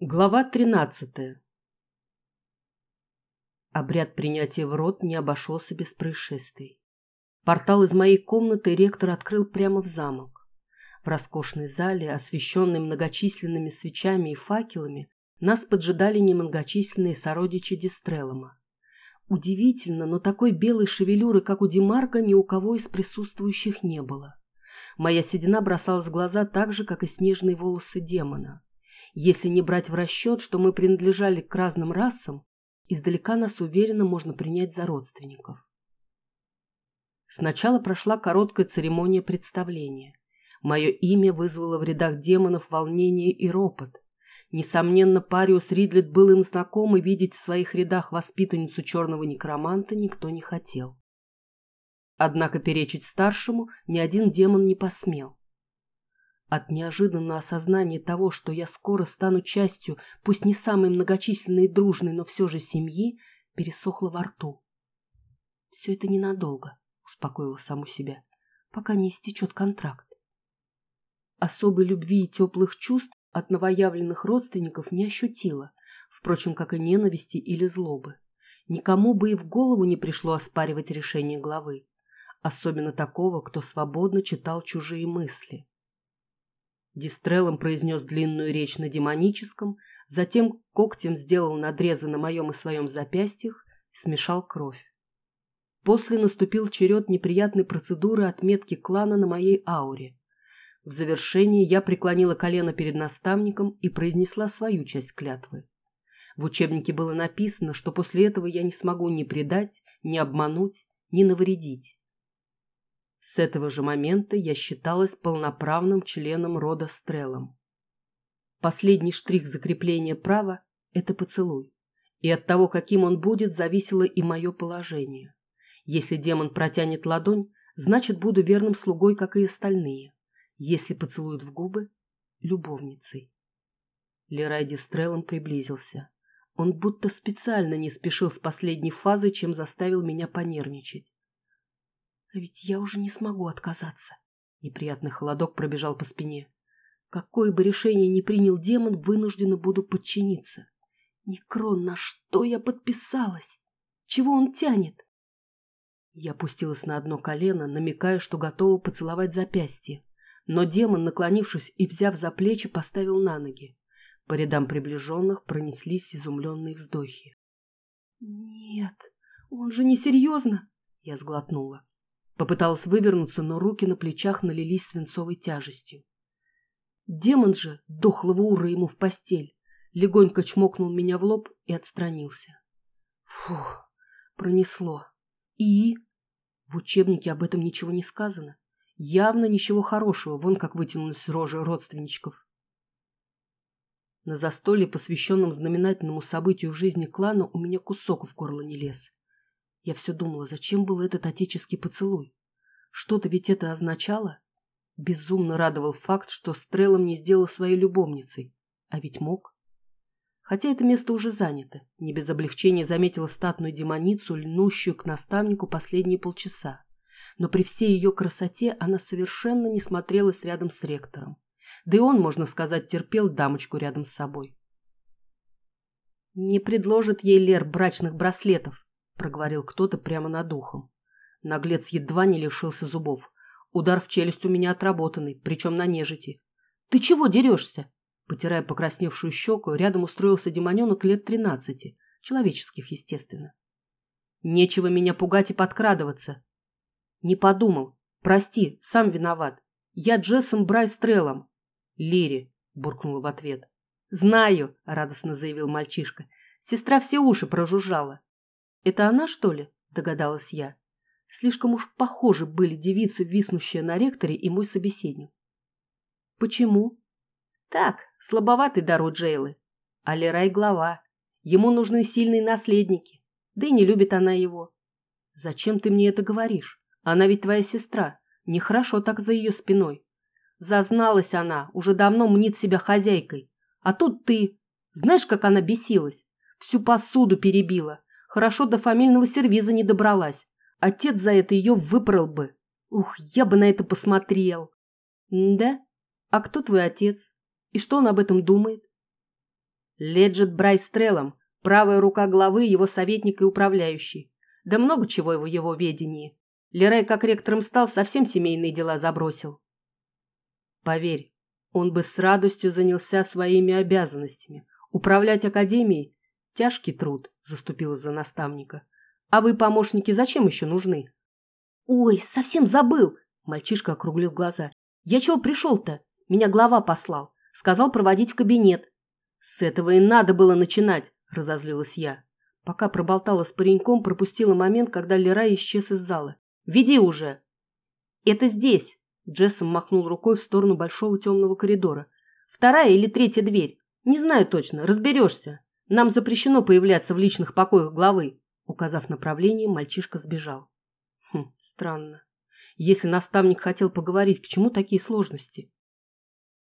Глава тринадцатая. Обряд принятия в рот не обошелся без происшествий. Портал из моей комнаты ректор открыл прямо в замок. В роскошной зале, освещенной многочисленными свечами и факелами, нас поджидали немногочисленные сородичи Дистрелома. Удивительно, но такой белой шевелюры, как у Димарка, ни у кого из присутствующих не было. Моя седина бросалась в глаза так же, как и снежные волосы демона. Если не брать в расчет, что мы принадлежали к разным расам, издалека нас уверенно можно принять за родственников. Сначала прошла короткая церемония представления. Мое имя вызвало в рядах демонов волнение и ропот. Несомненно, Париус Ридлет был им знаком, и видеть в своих рядах воспитанницу черного некроманта никто не хотел. Однако перечить старшему ни один демон не посмел. От неожиданного осознания того, что я скоро стану частью, пусть не самой многочисленной и дружной, но все же семьи, пересохло во рту. «Все это ненадолго», — успокоила саму себя, — «пока не истечет контракт». Особой любви и теплых чувств от новоявленных родственников не ощутила, впрочем, как и ненависти или злобы. Никому бы и в голову не пришло оспаривать решение главы, особенно такого, кто свободно читал чужие мысли. Дистрелом произнес длинную речь на демоническом, затем когтем сделал надрезы на моем и своем запястьях смешал кровь. После наступил черед неприятной процедуры отметки клана на моей ауре. В завершении я преклонила колено перед наставником и произнесла свою часть клятвы. В учебнике было написано, что после этого я не смогу ни предать, ни обмануть, ни навредить. С этого же момента я считалась полноправным членом рода Стрелом. Последний штрих закрепления права – это поцелуй. И от того, каким он будет, зависело и мое положение. Если демон протянет ладонь, значит, буду верным слугой, как и остальные. Если поцелуют в губы – любовницей. Лерай Дистрелом приблизился. Он будто специально не спешил с последней фазой, чем заставил меня понервничать. А ведь я уже не смогу отказаться. Неприятный холодок пробежал по спине. Какое бы решение ни принял демон, вынужденно буду подчиниться. Некрон, на что я подписалась? Чего он тянет? Я опустилась на одно колено, намекая, что готова поцеловать запястье. Но демон, наклонившись и взяв за плечи, поставил на ноги. По рядам приближенных пронеслись изумленные вздохи. «Нет, он же не серьезно!» Я сглотнула. Попыталась вывернуться, но руки на плечах налились свинцовой тяжестью. Демон же, дохлого ура ему в постель, легонько чмокнул меня в лоб и отстранился. Фух, пронесло. И? В учебнике об этом ничего не сказано. Явно ничего хорошего, вон как вытянулась рожа родственничков. На застолье, посвященном знаменательному событию в жизни клана, у меня кусок в горло не лез. Я все думала, зачем был этот отеческий поцелуй? Что-то ведь это означало? Безумно радовал факт, что Стрелом не сделал своей любовницей. А ведь мог. Хотя это место уже занято. Не без облегчения заметила статную демоницу, льнущую к наставнику последние полчаса. Но при всей ее красоте она совершенно не смотрелась рядом с ректором. Да и он, можно сказать, терпел дамочку рядом с собой. «Не предложит ей Лер брачных браслетов», проговорил кто-то прямо над ухом. Наглец едва не лишился зубов. Удар в челюсть у меня отработанный, причем на нежити. «Ты чего дерешься?» Потирая покрасневшую щеку, рядом устроился демоненок лет тринадцати, человеческих, естественно. «Нечего меня пугать и подкрадываться». «Не подумал. Прости, сам виноват. Я Джессом Брайс Треллом». «Лири», — буркнула в ответ. «Знаю», — радостно заявил мальчишка. Сестра все уши прожужжала. «Это она, что ли?» – догадалась я. Слишком уж похожи были девицы, виснущие на ректоре, и мой собеседник. «Почему?» «Так, слабоватый дар у Джейлы. А Лерай глава. Ему нужны сильные наследники. Да и не любит она его». «Зачем ты мне это говоришь? Она ведь твоя сестра. Нехорошо так за ее спиной». Зазналась она, уже давно мнит себя хозяйкой. А тут ты. Знаешь, как она бесилась? Всю посуду перебила. Хорошо до фамильного сервиза не добралась. Отец за это ее выпорол бы. Ух, я бы на это посмотрел. да? А кто твой отец? И что он об этом думает? Леджет Брайстрелом, правая рука главы, его советник и управляющий. Да много чего в его ведении. Лерай, как ректором стал, совсем семейные дела забросил. Поверь, он бы с радостью занялся своими обязанностями. Управлять академией – тяжкий труд, заступила за наставника. А вы, помощники, зачем еще нужны? Ой, совсем забыл! Мальчишка округлил глаза. Я чего пришел-то? Меня глава послал. Сказал проводить в кабинет. С этого и надо было начинать, разозлилась я. Пока проболтала с пареньком, пропустила момент, когда Лерай исчез из зала. «Веди уже!» «Это здесь!» Джессом махнул рукой в сторону большого темного коридора. «Вторая или третья дверь? Не знаю точно, разберешься. Нам запрещено появляться в личных покоях главы». Указав направление, мальчишка сбежал. Хм, странно. Если наставник хотел поговорить, к чему такие сложности?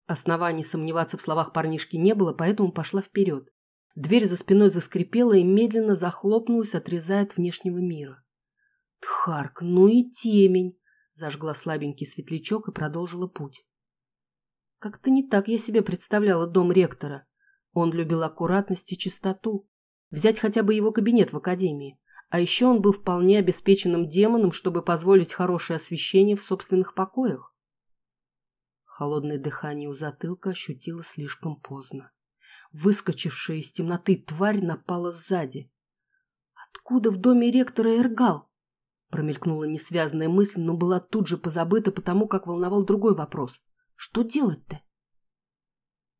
Оснований сомневаться в словах парнишки не было, поэтому пошла вперед. Дверь за спиной заскрипела и медленно захлопнулась, отрезая от внешнего мира. Тхарк, ну и темень! Зажгла слабенький светлячок и продолжила путь. Как-то не так я себе представляла дом ректора. Он любил аккуратность и чистоту. Взять хотя бы его кабинет в академии. А еще он был вполне обеспеченным демоном, чтобы позволить хорошее освещение в собственных покоях. Холодное дыхание у затылка ощутила слишком поздно. Выскочившая из темноты тварь напала сзади. «Откуда в доме ректора Эргал?» Промелькнула несвязная мысль, но была тут же позабыта, потому как волновал другой вопрос. Что делать-то?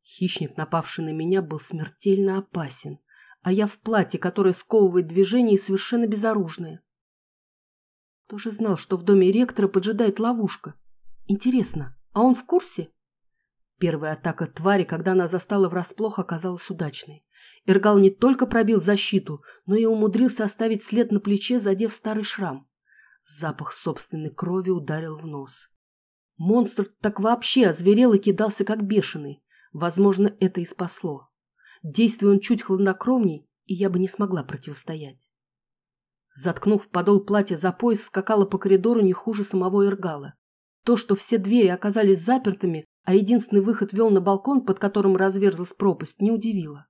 Хищник, напавший на меня, был смертельно опасен, а я в платье, которое сковывает движение и совершенно безоружное. Кто же знал, что в доме ректора поджидает ловушка? Интересно, а он в курсе? Первая атака твари, когда она застала врасплох, оказалась удачной. Эргал не только пробил защиту, но и умудрился оставить след на плече, задев старый шрам. Запах собственной крови ударил в нос. Монстр так вообще озверел и кидался как бешеный. Возможно, это и спасло. Действуя он чуть хладнокровней, и я бы не смогла противостоять. Заткнув подол платья за пояс, скакала по коридору не хуже самого Иргала. То, что все двери оказались запертыми, а единственный выход вел на балкон, под которым разверзлась пропасть, не удивило.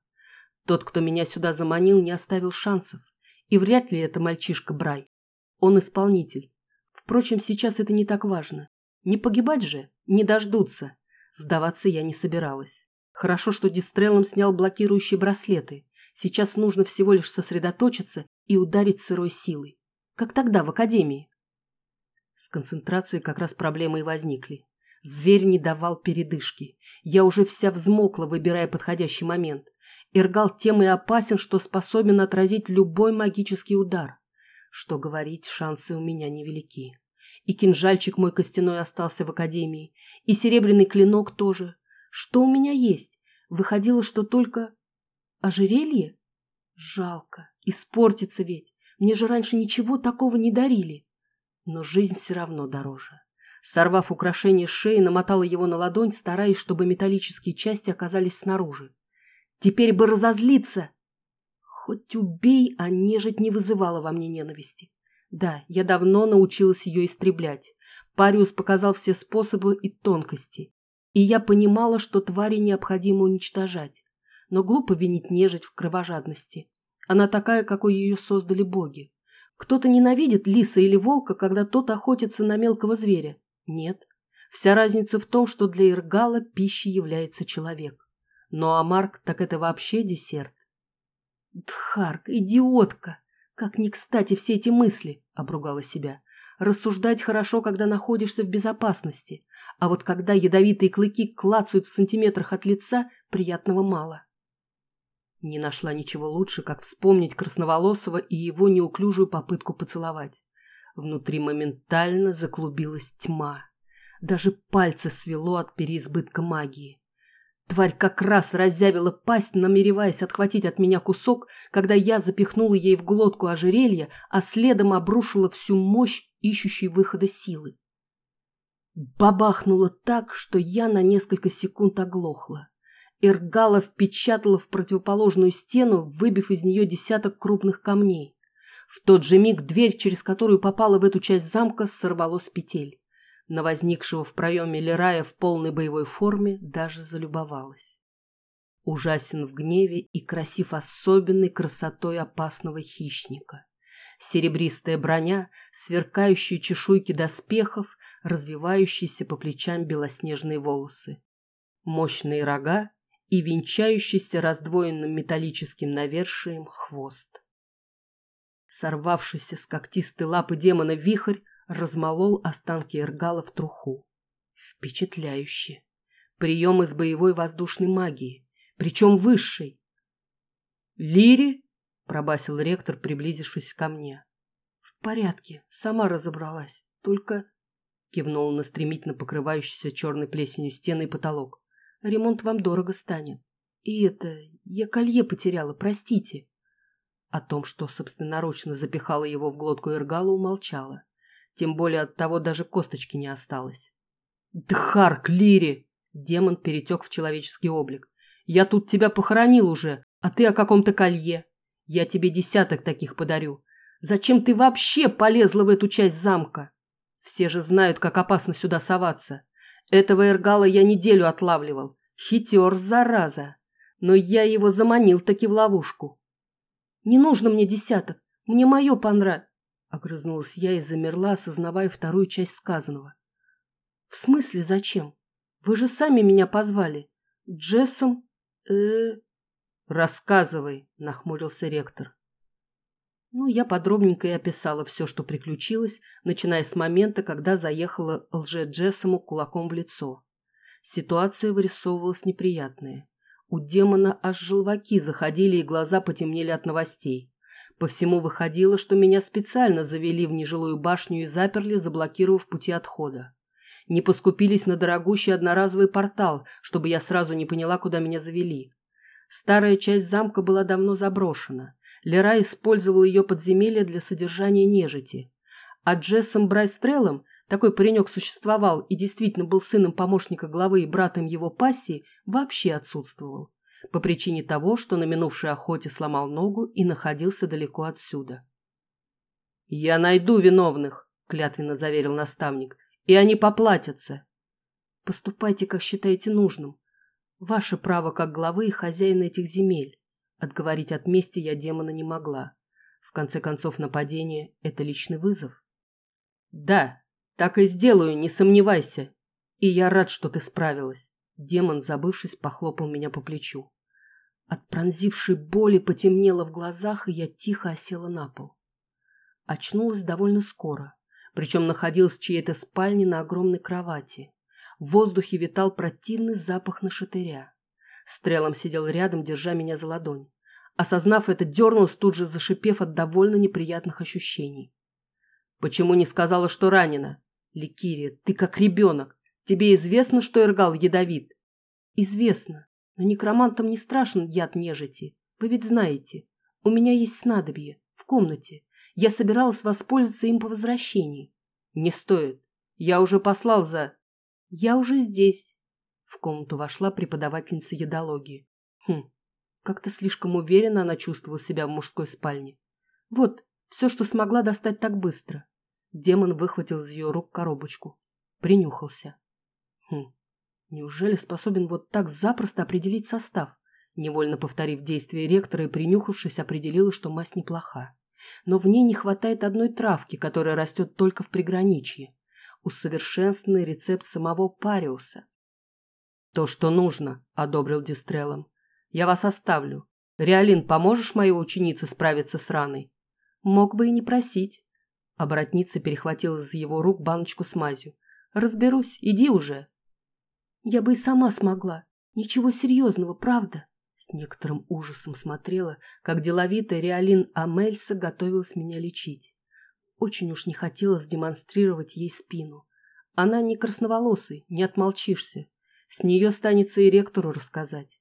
Тот, кто меня сюда заманил, не оставил шансов. И вряд ли это мальчишка Брай. Он исполнитель. Впрочем, сейчас это не так важно. Не погибать же, не дождутся. Сдаваться я не собиралась. Хорошо, что Дистрелом снял блокирующие браслеты. Сейчас нужно всего лишь сосредоточиться и ударить сырой силой. Как тогда, в академии. С концентрацией как раз проблемы и возникли. Зверь не давал передышки. Я уже вся взмокла, выбирая подходящий момент. Иргал тем и опасен, что способен отразить любой магический удар. Что говорить, шансы у меня невелики. И кинжальчик мой костяной остался в академии, и серебряный клинок тоже. Что у меня есть? Выходило, что только... Ожерелье? Жалко. Испортится ведь. Мне же раньше ничего такого не дарили. Но жизнь все равно дороже. Сорвав украшение с шеи, намотала его на ладонь, стараясь, чтобы металлические части оказались снаружи. Теперь бы разозлиться, Хоть убей, а нежить не вызывала во мне ненависти. Да, я давно научилась ее истреблять. Париус показал все способы и тонкости. И я понимала, что твари необходимо уничтожать. Но глупо винить нежить в кровожадности. Она такая, какой ее создали боги. Кто-то ненавидит лиса или волка, когда тот охотится на мелкого зверя. Нет. Вся разница в том, что для Иргала пищей является человек. Но Амарк так это вообще десерт. Дхарк, идиотка! Как не кстати все эти мысли, обругала себя. Рассуждать хорошо, когда находишься в безопасности, а вот когда ядовитые клыки клацают в сантиметрах от лица, приятного мало. Не нашла ничего лучше, как вспомнить Красноволосого и его неуклюжую попытку поцеловать. Внутри моментально заклубилась тьма. Даже пальцы свело от переизбытка магии. Тварь как раз разъявила пасть, намереваясь отхватить от меня кусок, когда я запихнула ей в глотку ожерелье, а следом обрушила всю мощь ищущей выхода силы. Бабахнуло так, что я на несколько секунд оглохла. Эргала впечатала в противоположную стену, выбив из нее десяток крупных камней. В тот же миг дверь, через которую попала в эту часть замка, сорвало с петель. На возникшего в проеме Лерая в полной боевой форме даже залюбовалась. ужасен в гневе и красив особенной красотой опасного хищника. Серебристая броня, сверкающие чешуйки доспехов, развивающиеся по плечам белоснежные волосы. Мощные рога и венчающийся раздвоенным металлическим навершием хвост. Сорвавшийся с когтистой лапы демона вихрь размолол останки Эргала в труху. Впечатляюще. Прием из боевой воздушной магии, причем высшей. «Лири?» – пробасил ректор, приблизившись ко мне. «В порядке, сама разобралась, только...» – кивнул на стремительно покрывающийся черной плесенью стены и потолок. «Ремонт вам дорого станет. И это... Я колье потеряла, простите». О том, что собственноручно запихала его в глотку Эргала, умолчала. Тем более от того даже косточки не осталось. «Дхарк, Лири!» Демон перетек в человеческий облик. «Я тут тебя похоронил уже, а ты о каком-то колье. Я тебе десяток таких подарю. Зачем ты вообще полезла в эту часть замка? Все же знают, как опасно сюда соваться. Этого Эргала я неделю отлавливал. Хитер, зараза. Но я его заманил таки в ловушку. Не нужно мне десяток. Мне мое понравилось. Огрызнулась я и замерла, осознавая вторую часть сказанного. «В смысле зачем? Вы же сами меня позвали. Джессом... э «Рассказывай», — нахмурился ректор. Ну, я подробненько и описала все, что приключилось, начиная с момента, когда заехала лже-Джессому кулаком в лицо. Ситуация вырисовывалась неприятная. У демона аж желваки заходили и глаза потемнели от новостей. По всему выходило, что меня специально завели в нежилую башню и заперли, заблокировав пути отхода. Не поскупились на дорогущий одноразовый портал, чтобы я сразу не поняла, куда меня завели. Старая часть замка была давно заброшена. Лера использовал ее подземелье для содержания нежити. А Джессом Брайстреллом, такой паренек существовал и действительно был сыном помощника главы и братом его пассии, вообще отсутствовал по причине того, что на минувшей охоте сломал ногу и находился далеко отсюда. «Я найду виновных», — клятвенно заверил наставник, — «и они поплатятся». «Поступайте, как считаете нужным. Ваше право как главы и хозяина этих земель. Отговорить от мести я демона не могла. В конце концов, нападение — это личный вызов». «Да, так и сделаю, не сомневайся. И я рад, что ты справилась». Демон, забывшись, похлопал меня по плечу. От пронзившей боли потемнело в глазах, и я тихо осела на пол. Очнулась довольно скоро, причем находилась в чьей-то спальне на огромной кровати. В воздухе витал противный запах нашатыря. Стрелом сидел рядом, держа меня за ладонь. Осознав это, дернулась, тут же зашипев от довольно неприятных ощущений. «Почему не сказала, что ранена?» «Ликирия, ты как ребенок. Тебе известно, что Эргал ядовит? Известно. Но некромантам не страшен яд нежити. Вы ведь знаете. У меня есть снадобье. В комнате. Я собиралась воспользоваться им по возвращении. Не стоит. Я уже послал за... Я уже здесь. В комнату вошла преподавательница едологии. Хм, как-то слишком уверенно она чувствовала себя в мужской спальне. Вот, все, что смогла достать так быстро. Демон выхватил из ее рук коробочку. Принюхался. Хм, неужели способен вот так запросто определить состав? Невольно повторив действия ректора и принюхавшись, определила, что мазь неплоха. Но в ней не хватает одной травки, которая растет только в приграничье. Усовершенствованный рецепт самого Париуса. «То, что нужно», — одобрил Дистрелом. «Я вас оставлю. Реалин, поможешь моей ученице справиться с раной?» «Мог бы и не просить». Оборотница перехватила из его рук баночку с мазью. «Разберусь, иди уже». Я бы и сама смогла. Ничего серьезного, правда. С некоторым ужасом смотрела, как деловитая Реалин Амельса готовилась меня лечить. Очень уж не хотелось демонстрировать ей спину. Она не красноволосый, не отмолчишься. С нее станется и ректору рассказать.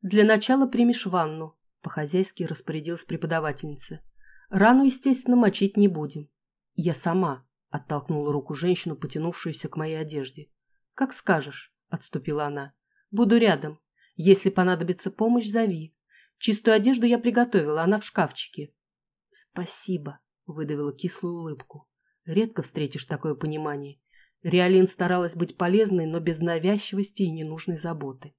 «Для начала примешь ванну», — по-хозяйски распорядилась преподавательница. «Рану, естественно, мочить не будем». «Я сама», — оттолкнула руку женщину, потянувшуюся к моей одежде. «Как скажешь», — отступила она. «Буду рядом. Если понадобится помощь, зови. Чистую одежду я приготовила, она в шкафчике». «Спасибо», — выдавила кислую улыбку. «Редко встретишь такое понимание. Реалин старалась быть полезной, но без навязчивости и ненужной заботы.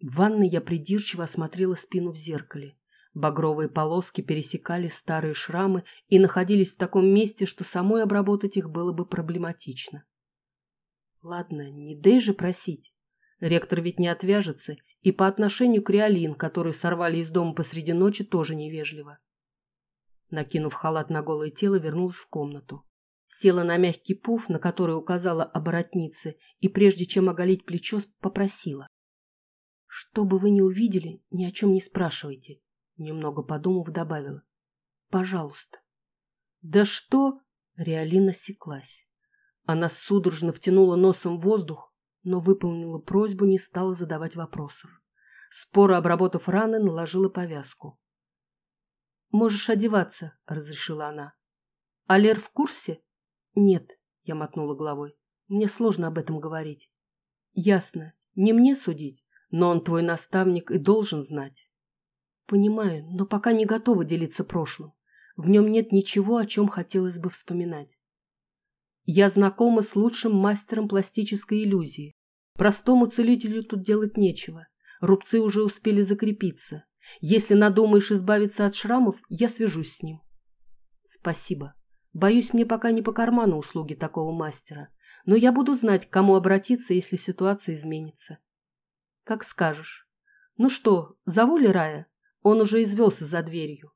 В ванной я придирчиво осмотрела спину в зеркале. Багровые полоски пересекали старые шрамы и находились в таком месте, что самой обработать их было бы проблематично. Ладно, не дай же просить. Ректор ведь не отвяжется, и по отношению к Реалин, которую сорвали из дома посреди ночи, тоже невежливо. Накинув халат на голое тело, вернулась в комнату. Села на мягкий пуф, на который указала оборотнице, и прежде чем оголить плечо, попросила. «Что бы вы ни увидели, ни о чем не спрашивайте. Немного подумав, добавила. «Пожалуйста». «Да что?» Реалина осеклась. Она судорожно втянула носом воздух, но выполнила просьбу, не стала задавать вопросов. Споро обработав раны, наложила повязку. «Можешь одеваться», — разрешила она. «Алер в курсе?» «Нет», — я мотнула головой. «Мне сложно об этом говорить». «Ясно. Не мне судить, но он твой наставник и должен знать». Понимаю, но пока не готова делиться прошлым. В нем нет ничего, о чем хотелось бы вспоминать. Я знакома с лучшим мастером пластической иллюзии. Простому целителю тут делать нечего. Рубцы уже успели закрепиться. Если надумаешь избавиться от шрамов, я свяжусь с ним. Спасибо. Боюсь, мне пока не по карману услуги такого мастера. Но я буду знать, к кому обратиться, если ситуация изменится. Как скажешь. Ну что, зову ли Рая? Он уже извелся за дверью.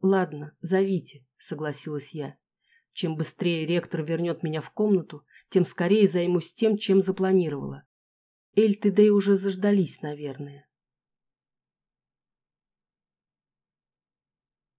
Ладно, зовите, согласилась я. Чем быстрее ректор вернет меня в комнату, тем скорее займусь тем, чем запланировала. Эльты Дэй уже заждались, наверное.